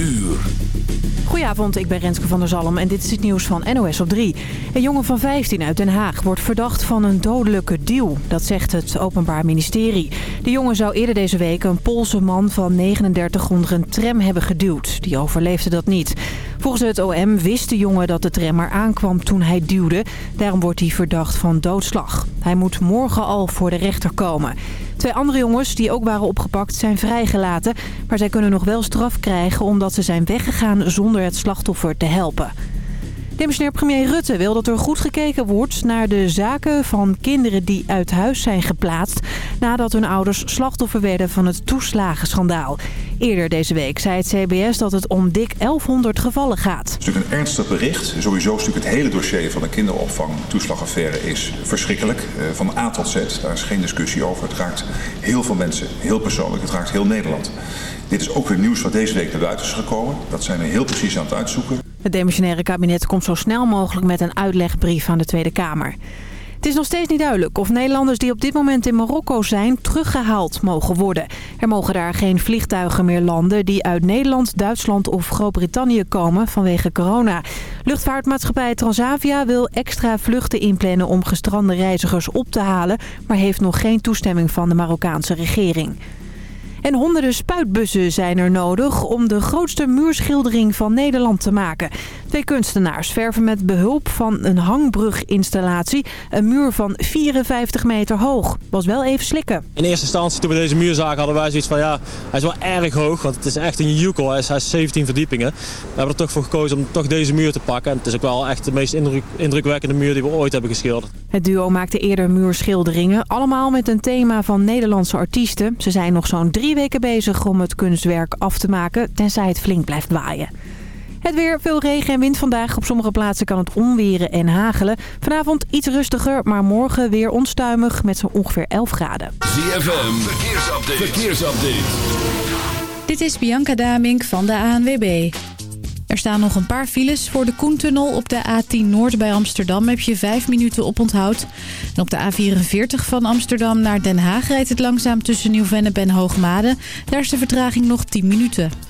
uur. Goedenavond, ik ben Renske van der Zalm en dit is het nieuws van NOS op 3. Een jongen van 15 uit Den Haag wordt verdacht van een dodelijke deal. Dat zegt het Openbaar Ministerie. De jongen zou eerder deze week een Poolse man van 39 onder een tram hebben geduwd. Die overleefde dat niet. Volgens het OM wist de jongen dat de tram er aankwam toen hij duwde. Daarom wordt hij verdacht van doodslag. Hij moet morgen al voor de rechter komen. Twee andere jongens die ook waren opgepakt zijn vrijgelaten. Maar zij kunnen nog wel straf krijgen omdat ze zijn weggegaan zonder het slachtoffer te helpen. Demissionair premier Rutte wil dat er goed gekeken wordt naar de zaken van kinderen die uit huis zijn geplaatst... nadat hun ouders slachtoffer werden van het toeslagenschandaal. Eerder deze week zei het CBS dat het om dik 1100 gevallen gaat. Het is natuurlijk een ernstig bericht. Sowieso is het hele dossier van de kinderopvang toeslagaffaire is verschrikkelijk. Eh, van A tot Z, daar is geen discussie over. Het raakt heel veel mensen, heel persoonlijk. Het raakt heel Nederland. Dit is ook weer nieuws wat deze week naar buiten is gekomen. Dat zijn we heel precies aan het uitzoeken. Het demissionaire kabinet komt zo snel mogelijk met een uitlegbrief aan de Tweede Kamer. Het is nog steeds niet duidelijk of Nederlanders die op dit moment in Marokko zijn teruggehaald mogen worden. Er mogen daar geen vliegtuigen meer landen die uit Nederland, Duitsland of Groot-Brittannië komen vanwege corona. Luchtvaartmaatschappij Transavia wil extra vluchten inplannen om gestrande reizigers op te halen, maar heeft nog geen toestemming van de Marokkaanse regering. En honderden spuitbussen zijn er nodig om de grootste muurschildering van Nederland te maken. Twee kunstenaars verven met behulp van een hangbruginstallatie een muur van 54 meter hoog. Was wel even slikken. In eerste instantie toen we deze muur zagen hadden wij zoiets van ja, hij is wel erg hoog. Want het is echt een hij is, hij is 17 verdiepingen. We hebben er toch voor gekozen om toch deze muur te pakken. En het is ook wel echt de meest indruk, indrukwekkende muur die we ooit hebben geschilderd. Het duo maakte eerder muurschilderingen, allemaal met een thema van Nederlandse artiesten. Ze zijn nog zo'n drie weken bezig om het kunstwerk af te maken, tenzij het flink blijft waaien. Het weer, veel regen en wind vandaag. Op sommige plaatsen kan het onweren en hagelen. Vanavond iets rustiger, maar morgen weer onstuimig met zo'n ongeveer 11 graden. ZFM, verkeersupdate. verkeersupdate. Dit is Bianca Damink van de ANWB. Er staan nog een paar files. Voor de Koentunnel op de A10 Noord bij Amsterdam heb je 5 minuten op onthoud. En op de A44 van Amsterdam naar Den Haag rijdt het langzaam tussen Nieuw-Vennep en Hoogmade. Daar is de vertraging nog 10 minuten.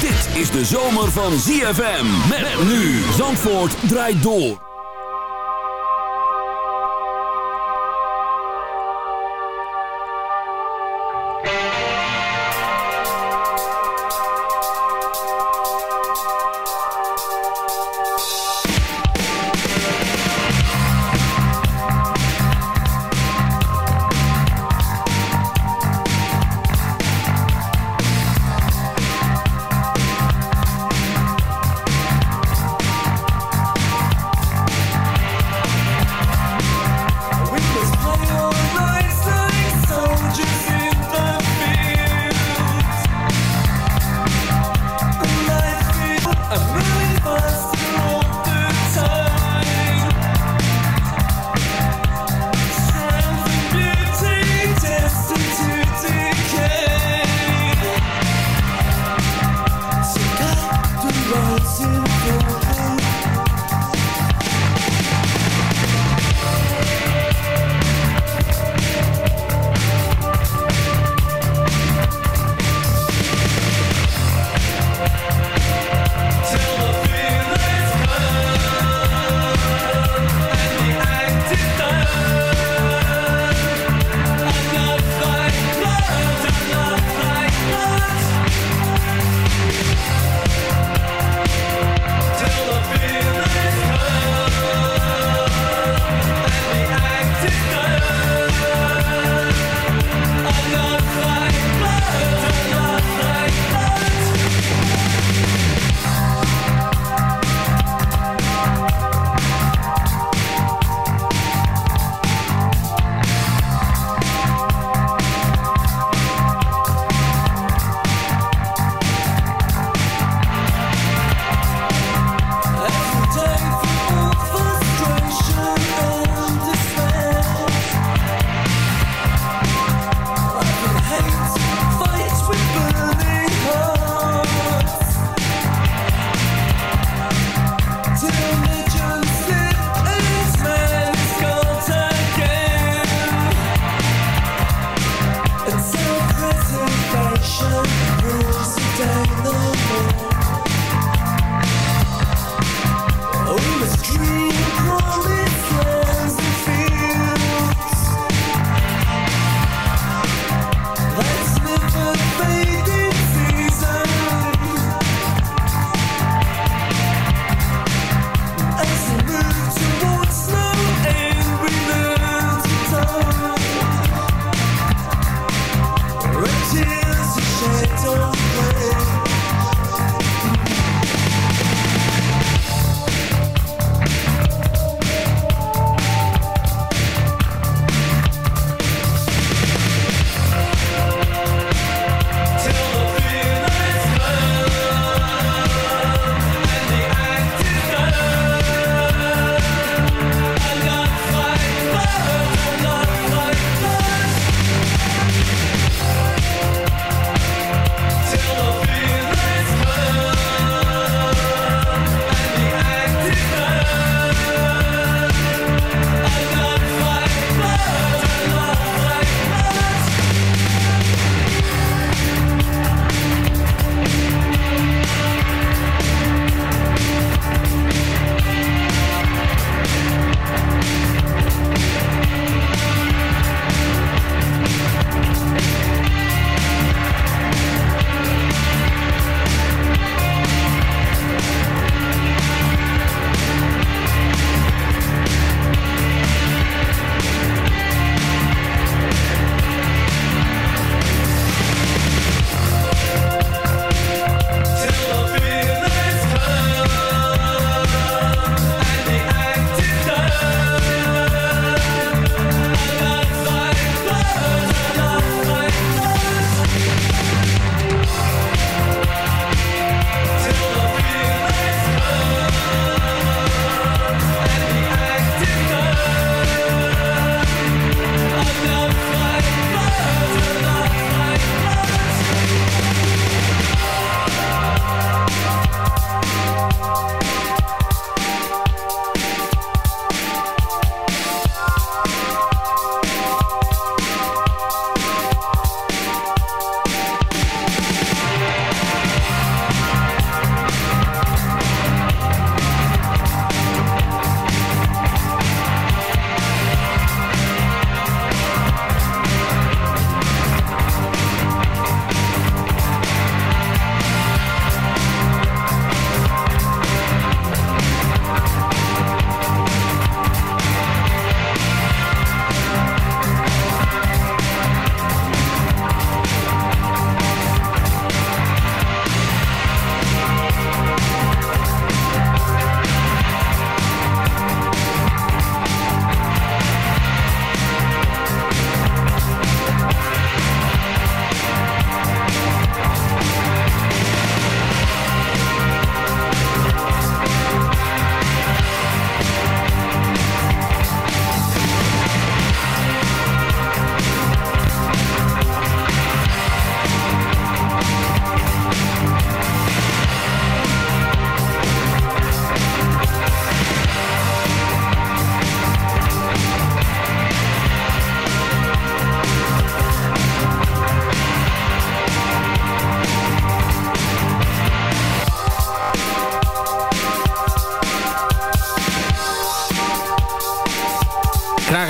Dit is de zomer van ZFM. Met nu. Zandvoort draait door.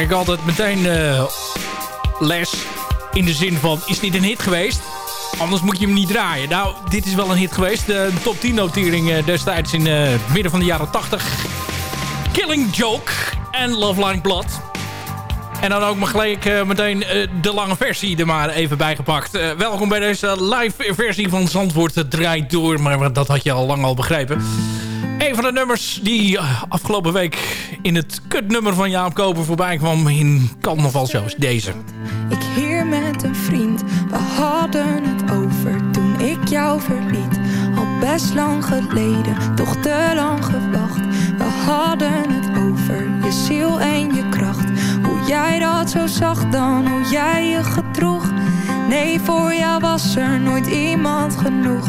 Ik altijd meteen uh, les. In de zin van, is dit een hit geweest? Anders moet je hem niet draaien. Nou, dit is wel een hit geweest. De top 10 notering uh, destijds in het midden van de jaren 80. Killing Joke en Love Line Blood. En dan ook maar gelijk meteen de lange versie er maar even bijgepakt. Uh, welkom bij deze live versie van Zandvoort. Draait door, maar dat had je al lang al begrepen. Een van de nummers die afgelopen week in het kutnummer van Jaap Koper voorbij kwam in carnavalshows. Deze. Ik hier met een vriend, we hadden het over toen ik jou verliet. Al best lang geleden, toch te lang gewacht. We hadden het over je ziel en je kracht jij dat zo zag dan, hoe jij je gedroeg. Nee, voor jou was er nooit iemand genoeg.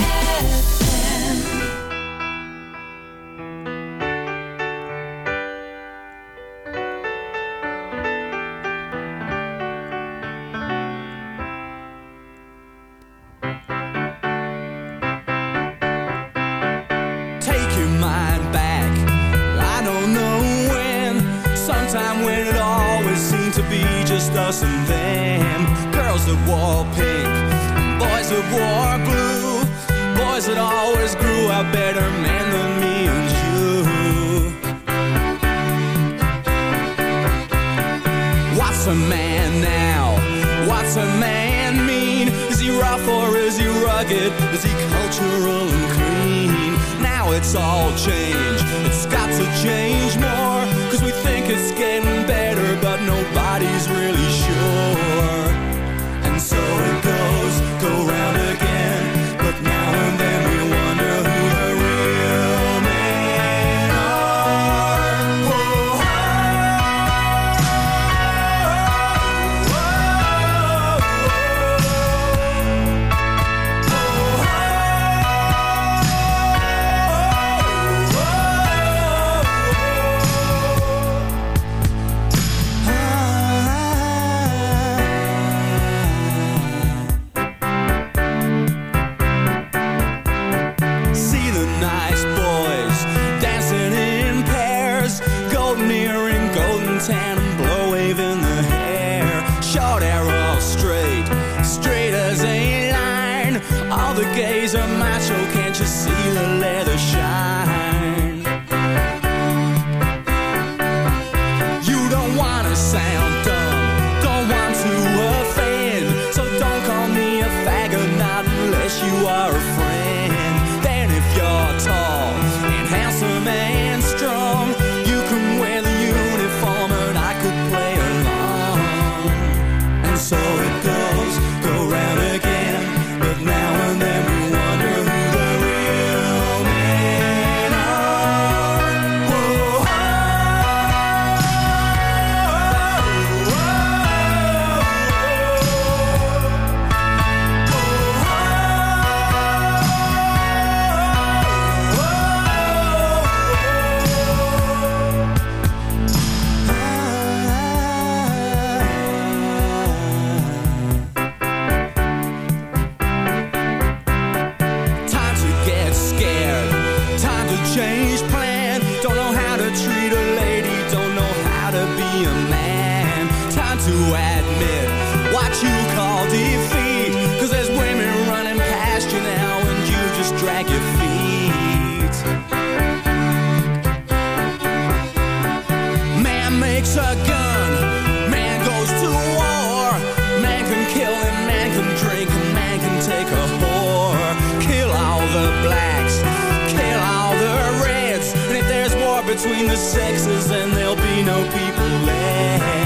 Between the sexes, and there'll be no people left.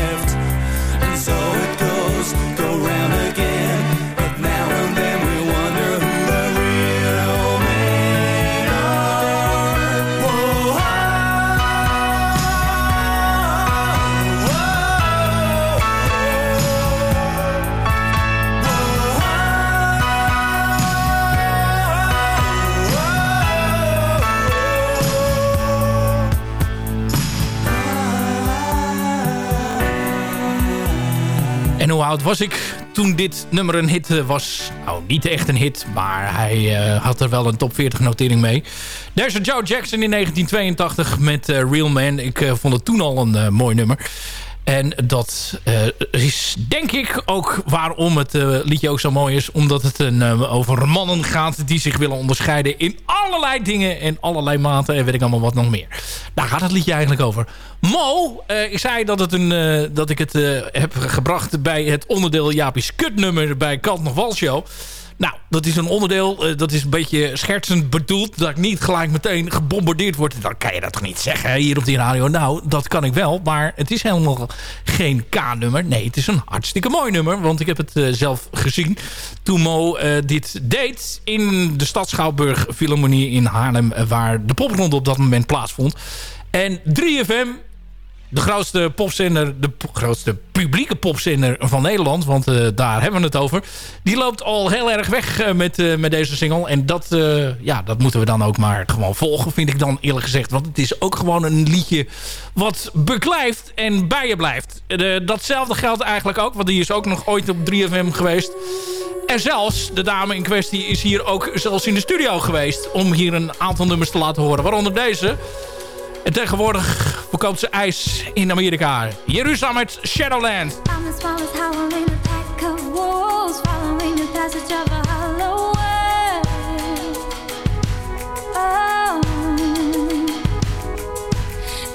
Oud was ik toen dit nummer een hit eh, was? Nou, niet echt een hit, maar hij eh, had er wel een top 40 notering mee. A Joe Jackson in 1982 met eh, Real Man. Ik vond het toen al een mooi nummer. En dat eh, is denk ik ook waarom het eh, liedje ook zo mooi is. Omdat het een, eh, over mannen gaat die zich willen onderscheiden in allerlei dingen en allerlei maten en weet ik allemaal wat nog meer. Daar gaat het liedje eigenlijk over. Mo, ik zei dat, het een, dat ik het heb gebracht bij het onderdeel Jaapie's kutnummer bij Kant nog Wal Show. Nou, dat is een onderdeel, eh, dat is een beetje schertsend bedoeld... dat ik niet gelijk meteen gebombardeerd word. Dan kan je dat toch niet zeggen hier op die radio? Nou, dat kan ik wel, maar het is helemaal geen K-nummer. Nee, het is een hartstikke mooi nummer, want ik heb het eh, zelf gezien... toen Mo eh, dit deed in de Stad Schouwburg Philharmonie in Haarlem... waar de popronde op dat moment plaatsvond. En 3FM de grootste popzender, de grootste publieke popzender van Nederland. Want eh, daar hebben we het over. Die loopt al heel erg weg eh, met, eh, met deze single. En dat, ja, dat moeten we dan ook maar gewoon volgen, vind ik dan eerlijk gezegd. Want het is ook gewoon een liedje wat beklijft en bij je blijft. Datzelfde geldt eigenlijk ook, want die is ook nog ooit op 3FM geweest. En zelfs, de dame in kwestie is hier ook zelfs in de studio geweest... om hier een aantal nummers te laten horen. Waaronder deze... En tegenwoordig verkoopt ze ijs in Amerika. Jeruzalem met Shadowland.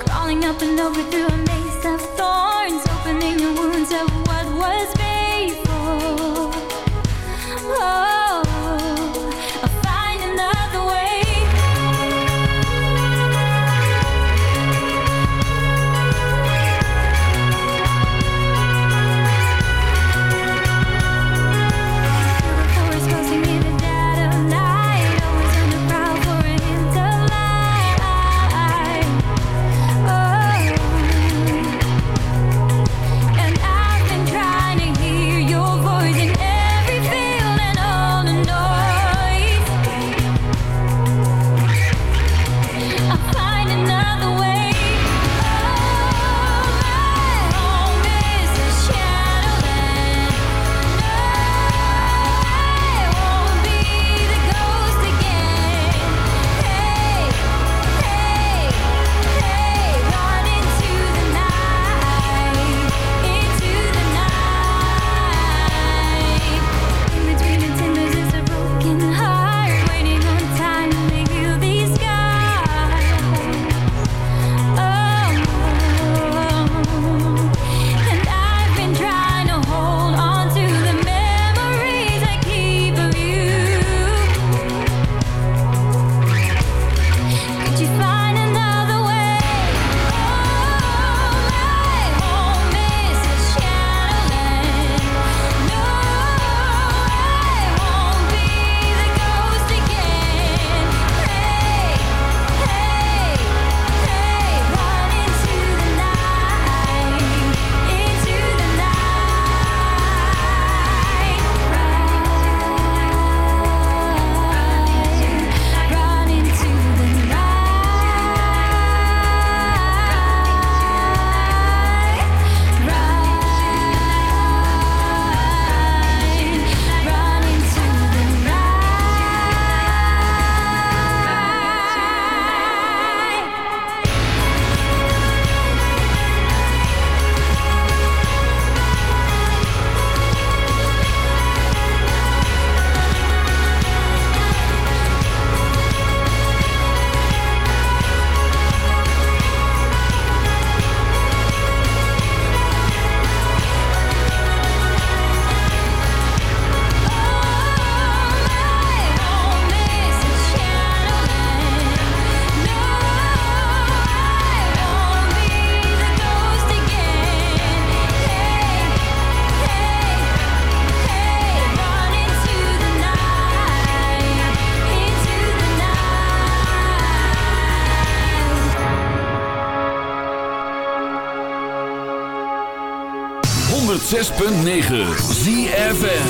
Oh, up and over through 106.9 ZFN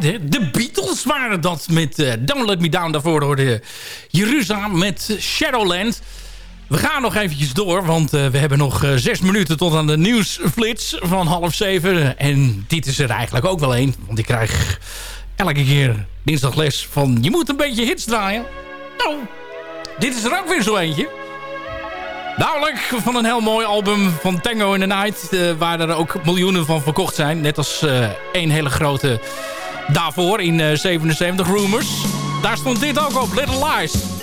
De Beatles waren dat met eh Don't Let Me Down. Daarvoor hoorde Jeruzalem met Shadowland. We gaan nog eventjes door, want eh, we hebben nog eh, zes minuten tot aan de nieuwsflits van half zeven. En dit is er eigenlijk ook wel één, want ik krijg elke keer dinsdag les van... je moet een beetje hits draaien. Nou, dit is er ook weer zo eentje. Namelijk van een heel mooi album van Tango in the Night... waar er ook miljoenen van verkocht zijn. Net als één hele grote daarvoor in eh, 77 Rumors. Daar stond dit ook op, Little Lies.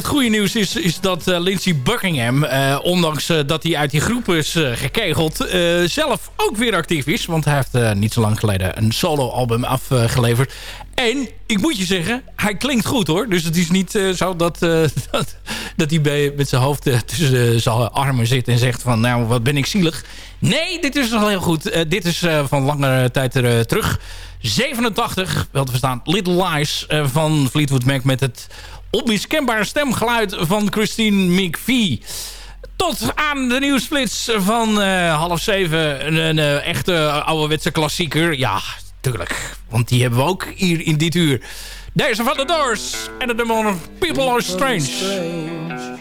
Het goede nieuws is, is dat uh, Lindsey Buckingham... Uh, ondanks uh, dat hij uit die groep is gekegeld... zelf ook weer actief is. Want hij heeft niet zo lang geleden een solo-album afgeleverd. En ik moet je zeggen, hij klinkt goed hoor. Dus het is niet zo dat, dat, dat hij bij, met zijn hoofd tussen zijn armen zit... en zegt van, nou, wat ben ik zielig. Nee, dit is al heel goed. dit is van langere tijd terug... 87, wel te verstaan, Little Lies van Fleetwood Mac met het onmiskenbare stemgeluid van Christine McVie. Tot aan de nieuwsplits van half zeven. Een, een echte ouderwetse klassieker. Ja, tuurlijk. Want die hebben we ook hier in dit uur. Deze van The Doors. En de nummer People Are Strange.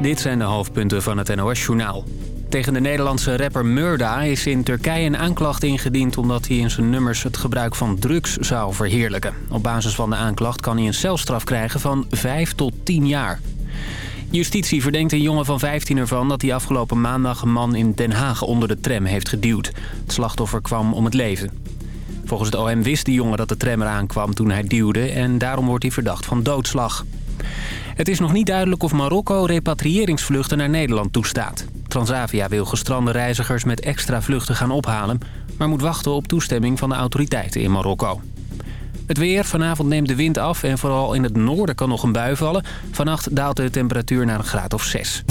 Dit zijn de hoofdpunten van het NOS-journaal. Tegen de Nederlandse rapper Murda is in Turkije een aanklacht ingediend... omdat hij in zijn nummers het gebruik van drugs zou verheerlijken. Op basis van de aanklacht kan hij een celstraf krijgen van 5 tot 10 jaar. Justitie verdenkt een jongen van 15 ervan dat hij afgelopen maandag een man in Den Haag onder de tram heeft geduwd. Het slachtoffer kwam om het leven. Volgens het OM wist de jongen dat de tram eraan kwam toen hij duwde en daarom wordt hij verdacht van doodslag. Het is nog niet duidelijk of Marokko repatriëringsvluchten naar Nederland toestaat. Transavia wil gestrande reizigers met extra vluchten gaan ophalen... maar moet wachten op toestemming van de autoriteiten in Marokko. Het weer. Vanavond neemt de wind af en vooral in het noorden kan nog een bui vallen. Vannacht daalt de temperatuur naar een graad of 6.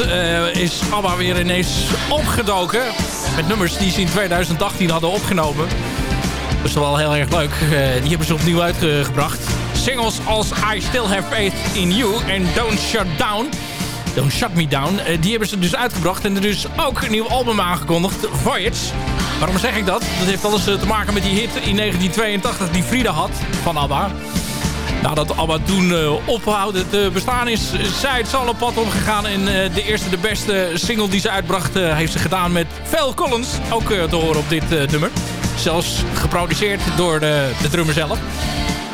Eh, is ABBA weer ineens opgedoken. Met nummers die ze in 2018 hadden opgenomen. Dat is wel heel erg leuk. Eh, die hebben ze opnieuw uitgebracht. Singles als I Still Have Faith in You en Don't Shut Down. Don't Shut Me Down. eh, die hebben ze dus uitgebracht. En er is ook een nieuw album aangekondigd. Voyage. Waarom zeg ik dat? Dat heeft alles te maken met die hit in 1982 die Frida had van ABBA. Nadat ABBA toen uh, ophouden te bestaan is, zij het solo pad omgegaan. En uh, de eerste, de beste single die ze uitbracht heeft ze gedaan met Phil Collins. Ook te horen op dit nummer. Zelfs geproduceerd door de, de drummer zelf.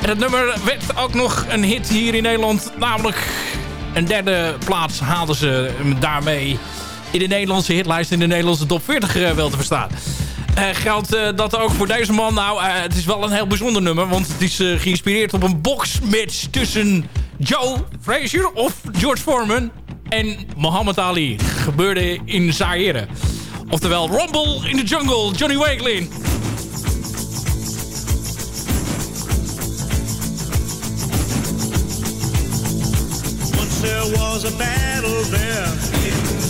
En het nummer werd ook nog een hit hier in Nederland. Namelijk een derde plaats haalden ze daarmee in de Nederlandse hitlijst in de Nederlandse top 40 wel te verstaan. Uh, geldt uh, dat ook voor deze man? Nou, uh, het is wel een heel bijzonder nummer. Want het is geïnspireerd op een boxmatch tussen Joe Frazier of George Foreman en Muhammad Ali. Gebeurde in Zaire. Oftewel Rumble in the Jungle, Johnny Wakelin. There was a battle there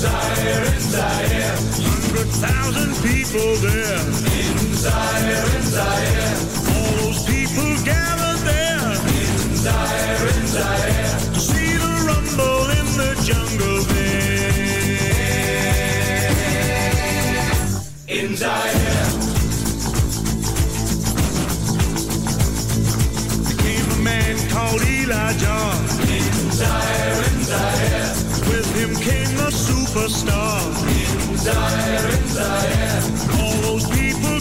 Zaire, in Zaire. Hundred thousand people there in Zaire, in Zaire. All those people gathered there in Zaire, in Zaire. To see the rumble in the jungle there in Zaire. There came a man called Elijah in Zaire, in Zaire. Superstar in Zaire, in Zaire. All those people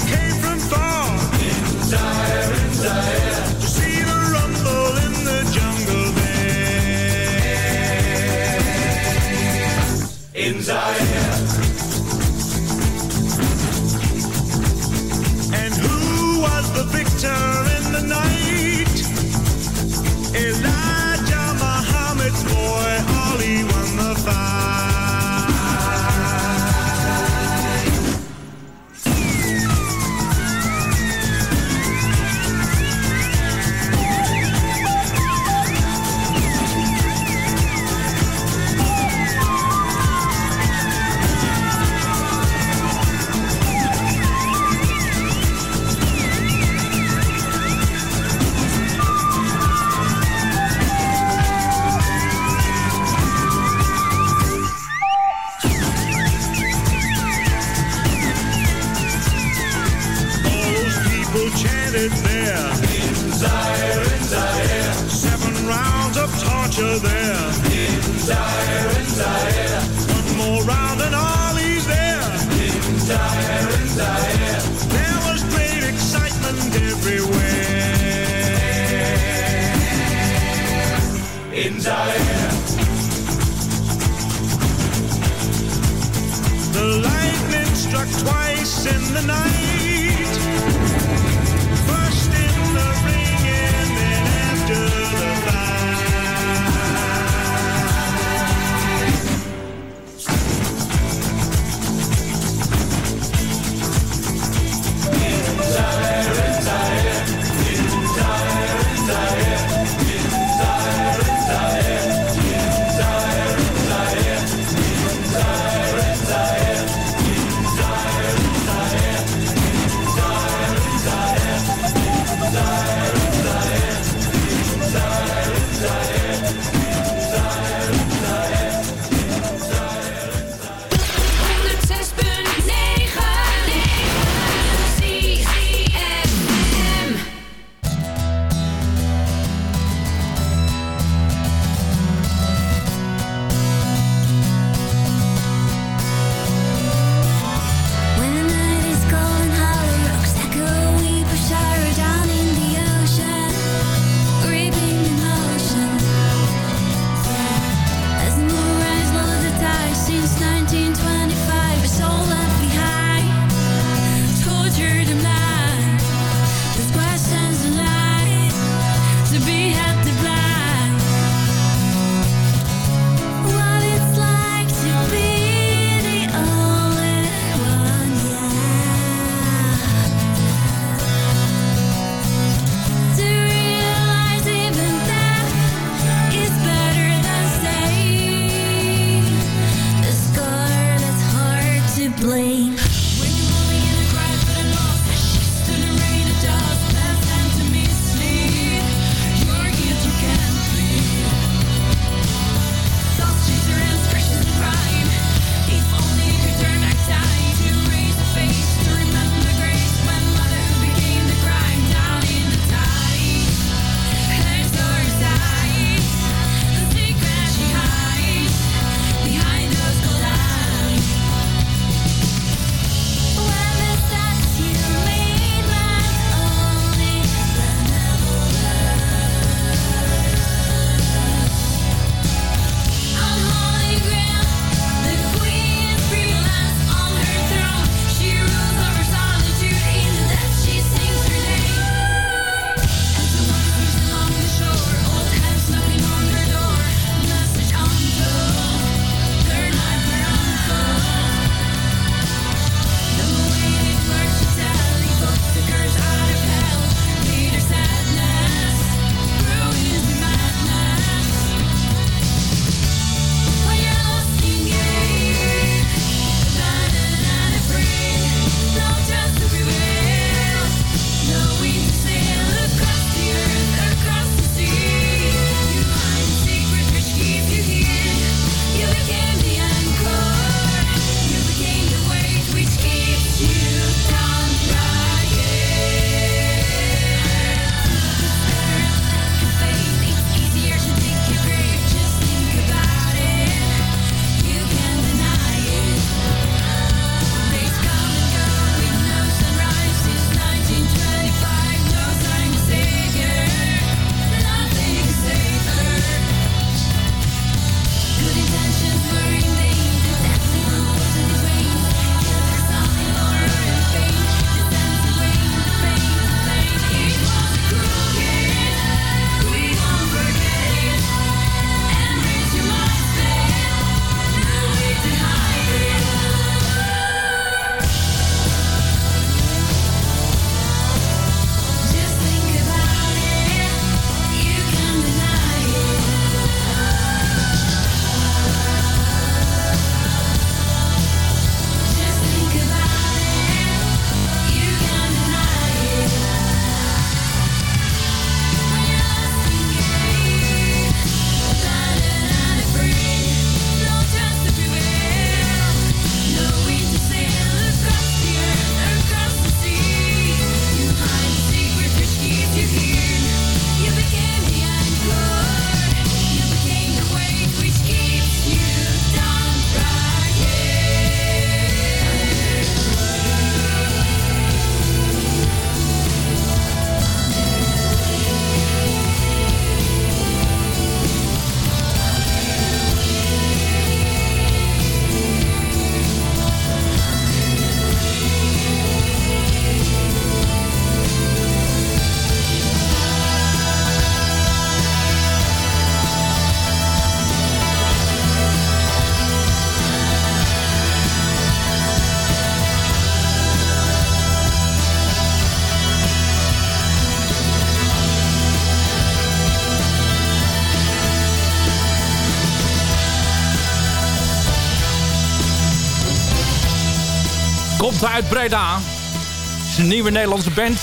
uit Breda. Het is een nieuwe Nederlandse band.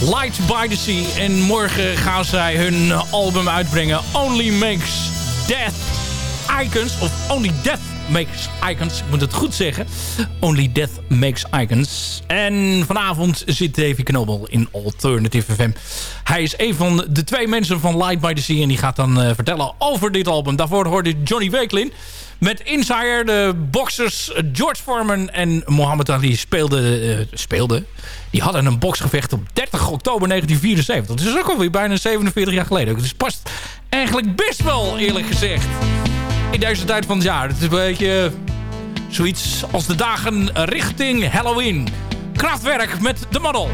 Light by the Sea. En morgen gaan zij hun album uitbrengen. Only Makes Death Icons. Of Only Death Makes Icons. Ik moet het goed zeggen. Only Death Makes Icons. En vanavond zit Davy Knobel in Alternative FM. Hij is een van de twee mensen van Light by the Sea. En die gaat dan eh, vertellen over dit album. Daarvoor hoorde Johnny Wakelin. Met Insider, de boxers George Foreman en Mohammed Ali speelden... Eh, speelde. Die hadden een boxgevecht op 30 oktober 1974. Dat is ook alweer bijna 47 jaar geleden. Dus past eigenlijk best wel, eerlijk gezegd in deze tijd van het jaar. Het is een beetje eh, zoiets als de dagen richting Halloween. Kraftwerk met de model.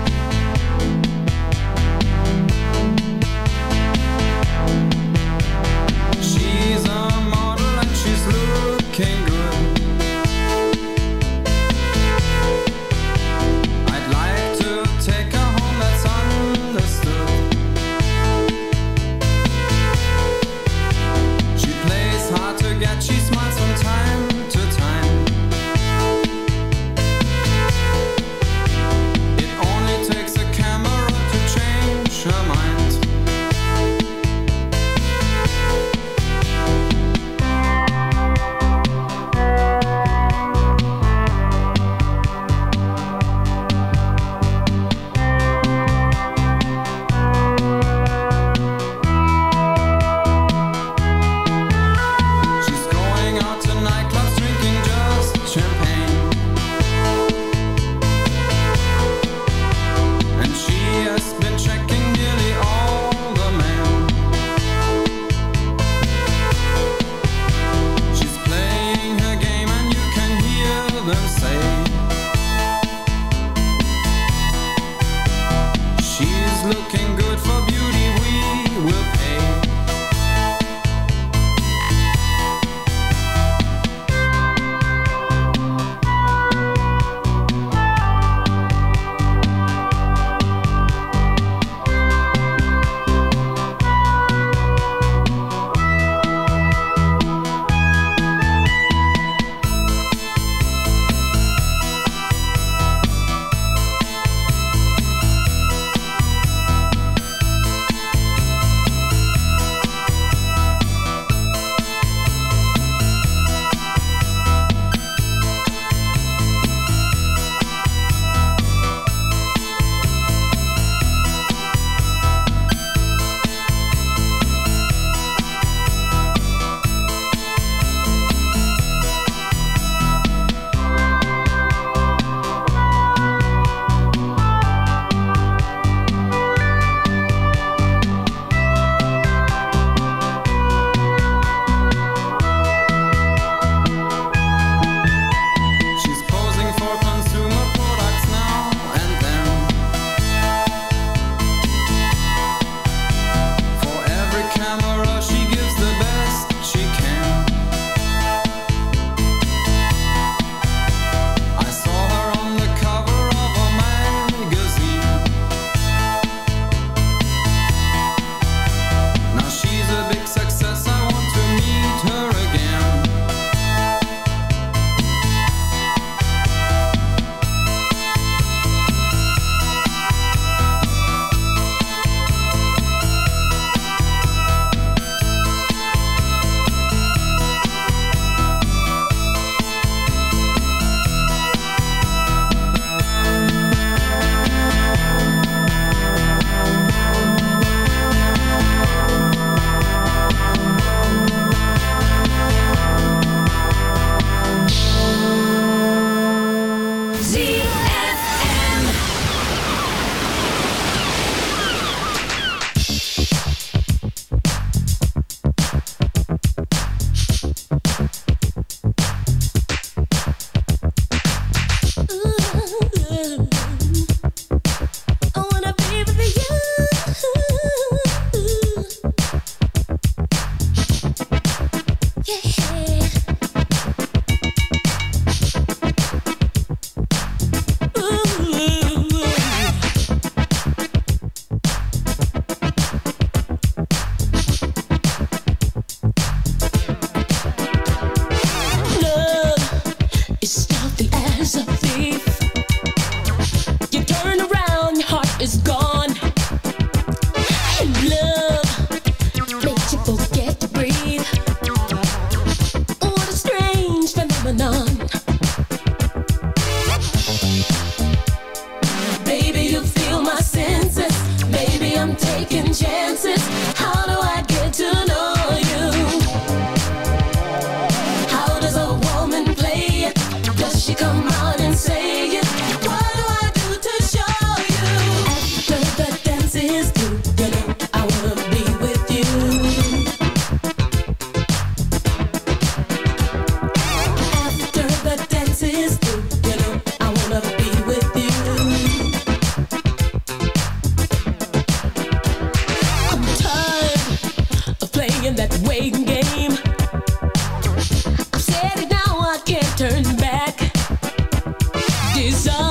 desire.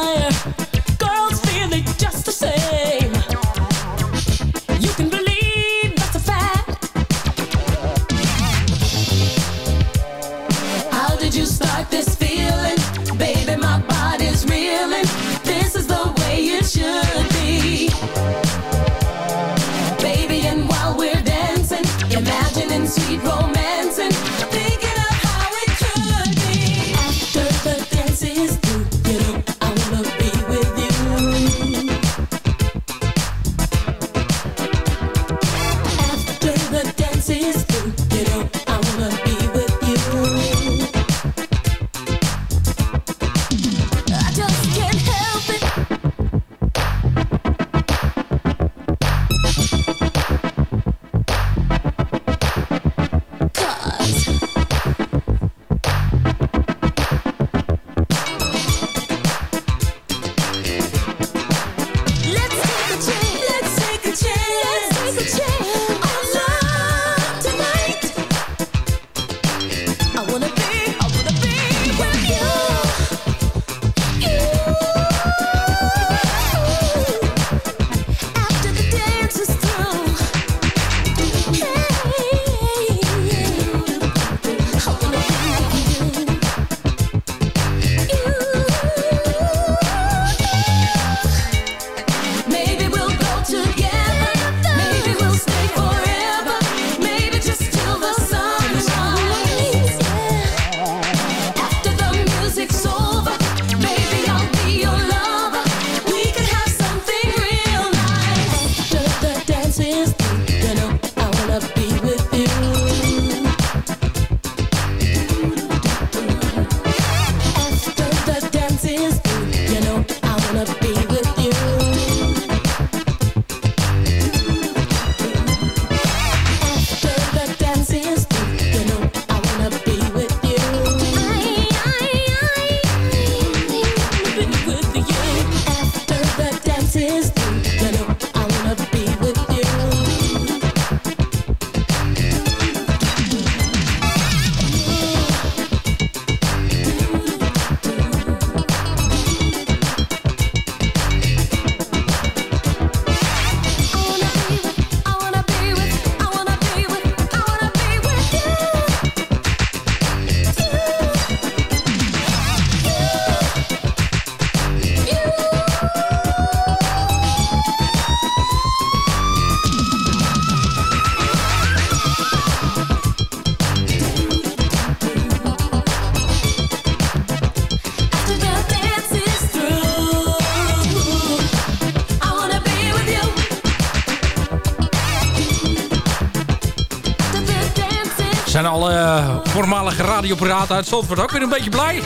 Voormalige radiopiraten uit Zandvoort ook weer een beetje blij?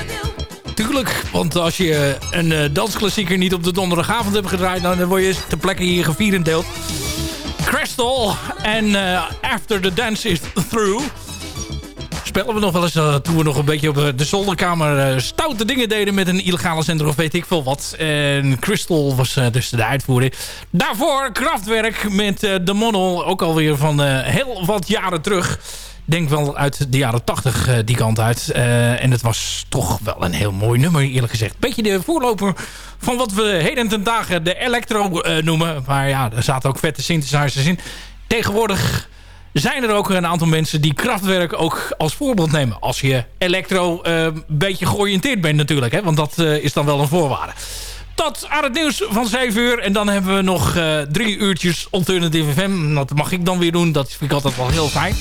Tuurlijk, want als je een eh, dansklassieker niet op de donderdagavond hebt gedraaid... dan word je ter plekke hier gevierendeeld. Crystal en eh, After the Dance is Through... spelen we nog wel eens eh, toen we nog een beetje op eh, de zolderkamer... eh, stoute dingen deden met een illegale zender of weet ik veel wat. En Crystal was eh, dus de uitvoering. Daarvoor Kraftwerk met eh, de Monol, ook alweer van eh, heel wat jaren terug denk wel uit de jaren 80 eh, die kant uit. Eh, en het was toch wel een heel mooi nummer eerlijk gezegd. Beetje de voorloper van wat we heden ten dagen de electro eh, noemen. Maar ja, er zaten ook vette synthesizers in. Tegenwoordig zijn er ook een aantal mensen die krachtwerk ook als voorbeeld nemen. Als je electro een beetje georiënteerd bent natuurlijk. Hè? Want dat is dan wel een voorwaarde. Tot aan het nieuws van 7 uur. En dan hebben we nog drie uurtjes Alternative FM. Dat mag ik dan weer doen. Dat vind ik altijd wel heel fijn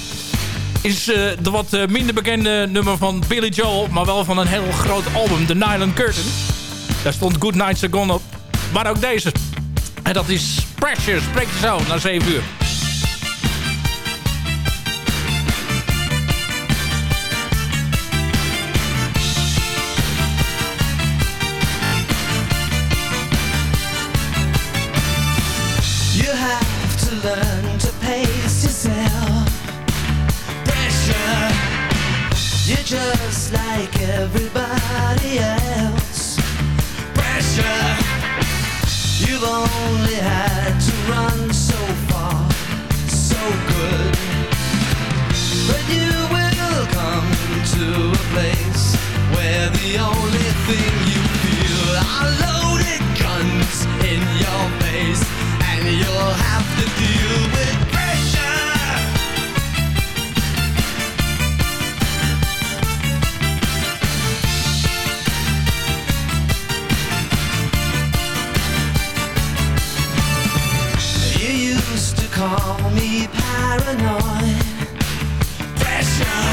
is eh, de wat eh, minder bekende nummer van Billy Joel... maar wel van een heel groot album, The Nylon Curtain. Daar stond Good Nights Are Gone op. Maar ook deze. En dat is Pressure. Spreek je zo, na 7 uur. You have to learn You're just like everybody else. Pressure. You've only had to run so far, so good. But you will come to a place where the only thing you feel are loaded guns in your face, and you'll have to deal with call me paranoid. Pressure.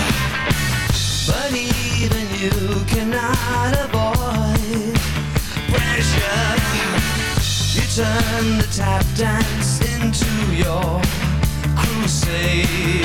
But even you cannot avoid pressure. You turn the tap dance into your crusade.